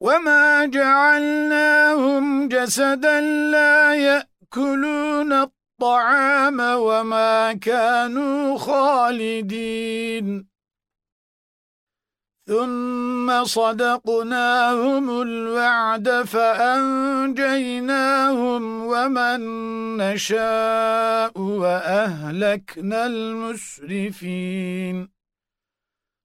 وَمَا جَعَلْنَاهُمْ جَسَدًا لَّا يَأْكُلُونَ الطَّعَامَ وَمَا كَانُوا خَالِدِينَ ثُمَّ صَدَقْنَاهُمُ الْوَعْدَ فَأَنجَيْنَاهُمْ وَمَن نَّشَاءُ وَأَهْلَكْنَا الْمُسْرِفِينَ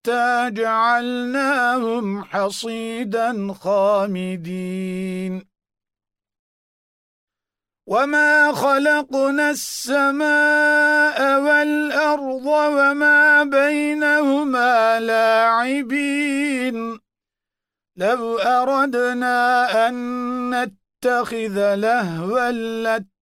حَتَّى جَعَلْنَاهُمْ حَصِيدًا خَامِدِينَ. وَمَا خَلَقْنَا السَّمَاءَ وَالْأَرْضَ وَمَا بَيْنَهُمَا لَاعِبِينَ. لَوْ أَرَدْنَا أَن نَّتَّخِذَ لَهْوًا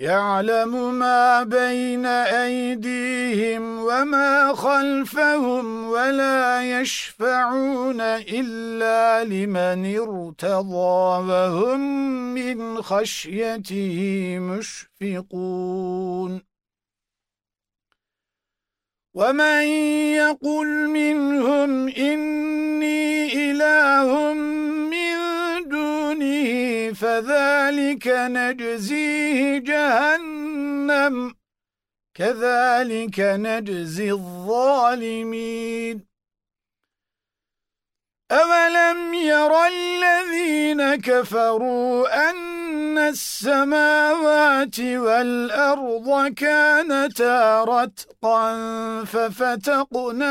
يعلم ما بين أيديهم وما خلفهم ولا يشفعون إلا لمن ارتضى وهم من خشيته مشفقون. وَمَن يَقُلْ مِنْهُمْ إِنِّي فَذَلِكَ نَجْزِيهِ جَهَنَّمَ كَذَلِكَ نَجْزِي الظَّالِمِينَ. أَوَلَمْ يَرَ الَّذِينَ كَفَرُوا أَنَّ السَّمَاوَاتِ وَالْأَرْضَ كَانَتَا رَتْقًا فَفَتَقْنَاهُمَا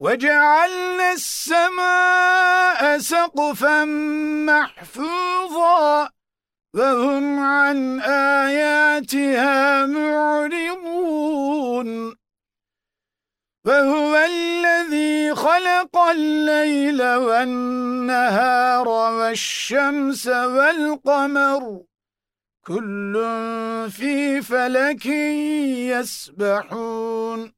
وَجَعَلْنَا السَّمَاءَ سَقْفًا مَّحْفُوظًا وَهُمْ عَنْ آيَاتِهَا مُعْرِضُونَ. وَهُوَ الَّذِي خَلَقَ اللَّيْلَ وَالنَّهَارَ وَالشَّمْسَ وَالْقَمَرَ. كُلٌّ فِي فَلَكٍ يَسْبَحُونَ.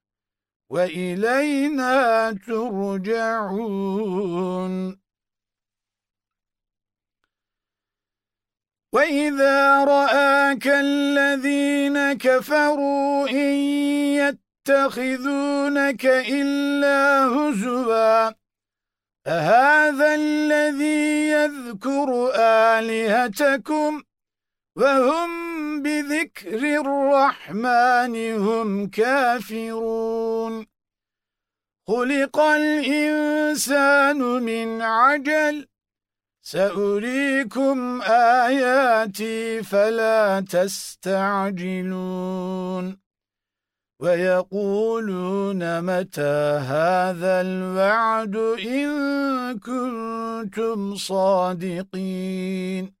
وَإِلَيْنَا تُرْجَعُونَ. وَإِذَا رَآكَ الَّذِينَ كَفَرُوا إِن يَتَّخِذُونَكَ إِلَّا هُزُوًا. أَهَذَا الَّذِي يَذْكُرُ آلِهَتَكُمْ؟ وَهُمْ بِذِكْرِ الرَّحْمَنِ هُمْ كَافِرُونَ. خُلِقَ الْإِنسَانُ مِنْ عَجَلٍ. سأريكم آياتي فلا تستعجلون. ويقولون متى هذا الوعد إن كنتم صادقين.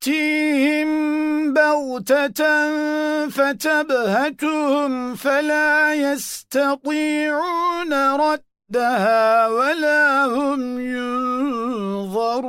تأتيهم بغتة فتبهتهم فلا يستطيعون ردها ولا هم ينظرون.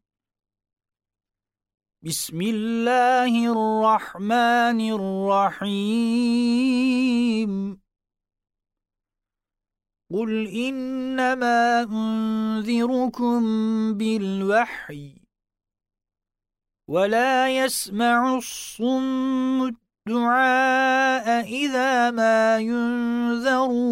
بسم الله الرحمن الرحيم. قل إنما أنذركم بالوحي ولا يسمع الصم الدعاء إذا ما ينذرون.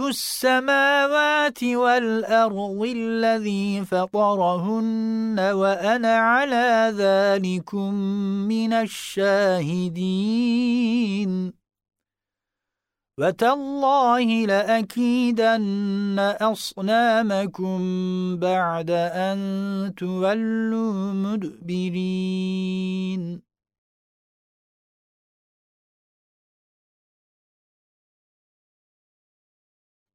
السماوات والأرض الذي فطرهن وأنا على ذلكم من الشاهدين. وتالله لأكيدن أصنامكم بعد أن تولوا مدبرين.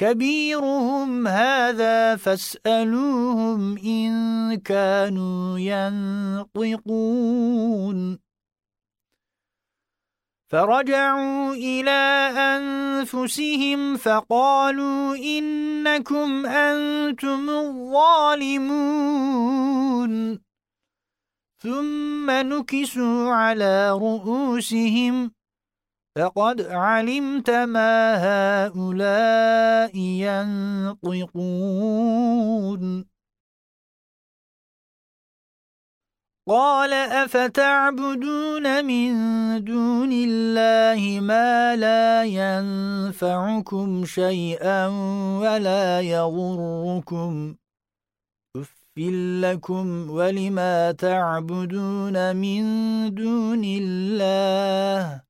كبيرهم هذا فاسألوهم إن كانوا ينطقون. فرجعوا إلى أنفسهم فقالوا إنكم أنتم الظالمون. ثم نكسوا على رؤوسهم فقد علمت ما هؤلاء ينطقون. قال أفتعبدون من دون الله ما لا ينفعكم شيئا ولا يضركم. أفل لكم ولما تعبدون من دون الله؟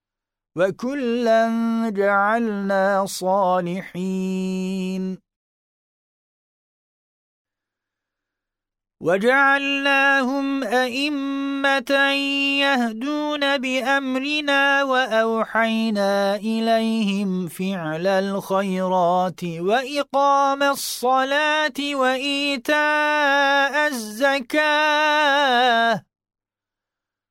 وكلا جعلنا صالحين وجعلناهم أئمة يهدون بأمرنا وأوحينا إليهم فعل الخيرات وإقام الصلاة وإيتاء الزكاة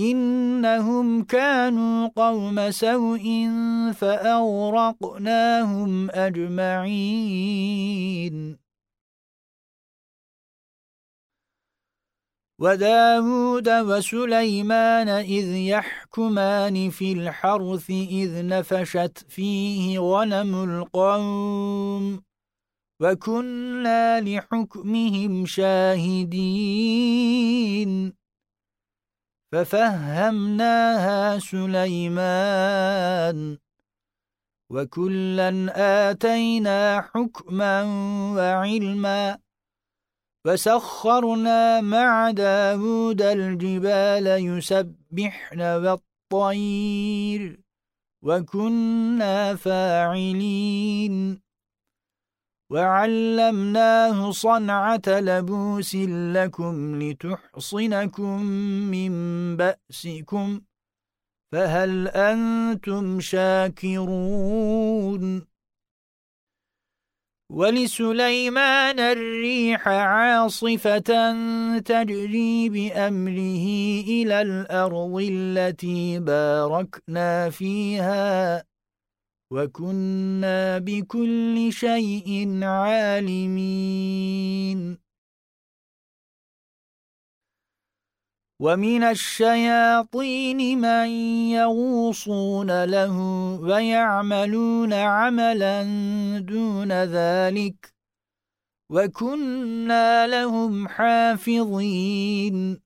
إنهم كانوا قوم سوء فأغرقناهم أجمعين. وداود وسليمان إذ يحكمان في الحرث إذ نفشت فيه غنم القوم وكنا لحكمهم شاهدين. ففهمناها سليمان. وكلا آتينا حكما وعلما فسخرنا مع داود الجبال يسبحن والطير وكنا فاعلين. وعلمناه صنعة لبوس لكم لتحصنكم من بأسكم فهل أنتم شاكرون ولسليمان الريح عاصفة تجري بأمره إلى الأرض التي باركنا فيها وكنا بكل شيء عالمين. ومن الشياطين من يغوصون له ويعملون عملا دون ذلك. وكنا لهم حافظين.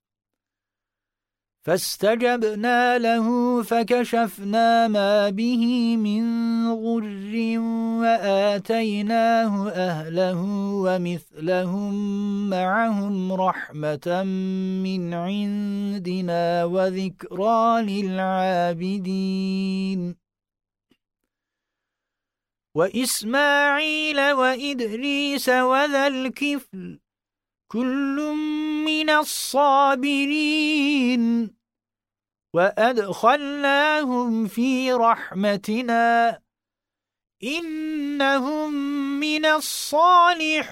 فاستجبنا له فكشفنا ما به من غر وآتيناه أهله ومثلهم معهم رحمة من عندنا وذكرى للعابدين. وإسماعيل وإدريس وذا الكفل كل من الصابرين وأدخلناهم في رحمتنا إنهم من الصالحين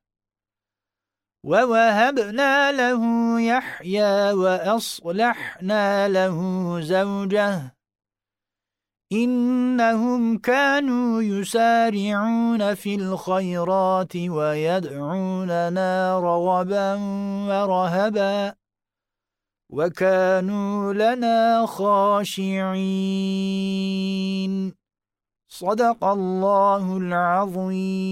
ووهبنا له يحيى وأصلحنا له زوجه إنهم كانوا يسارعون في الخيرات ويدعوننا رغبا ورهبا وكانوا لنا خاشعين صدق الله العظيم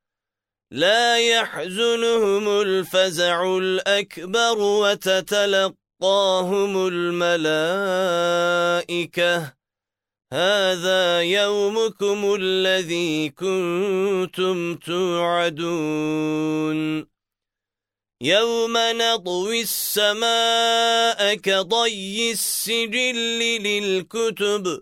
لا يحزنهم الفزع الأكبر وتتلقاهم الملائكة. هذا يومكم الذي كنتم توعدون. يوم نطوي السماء كضي السجل للكتب.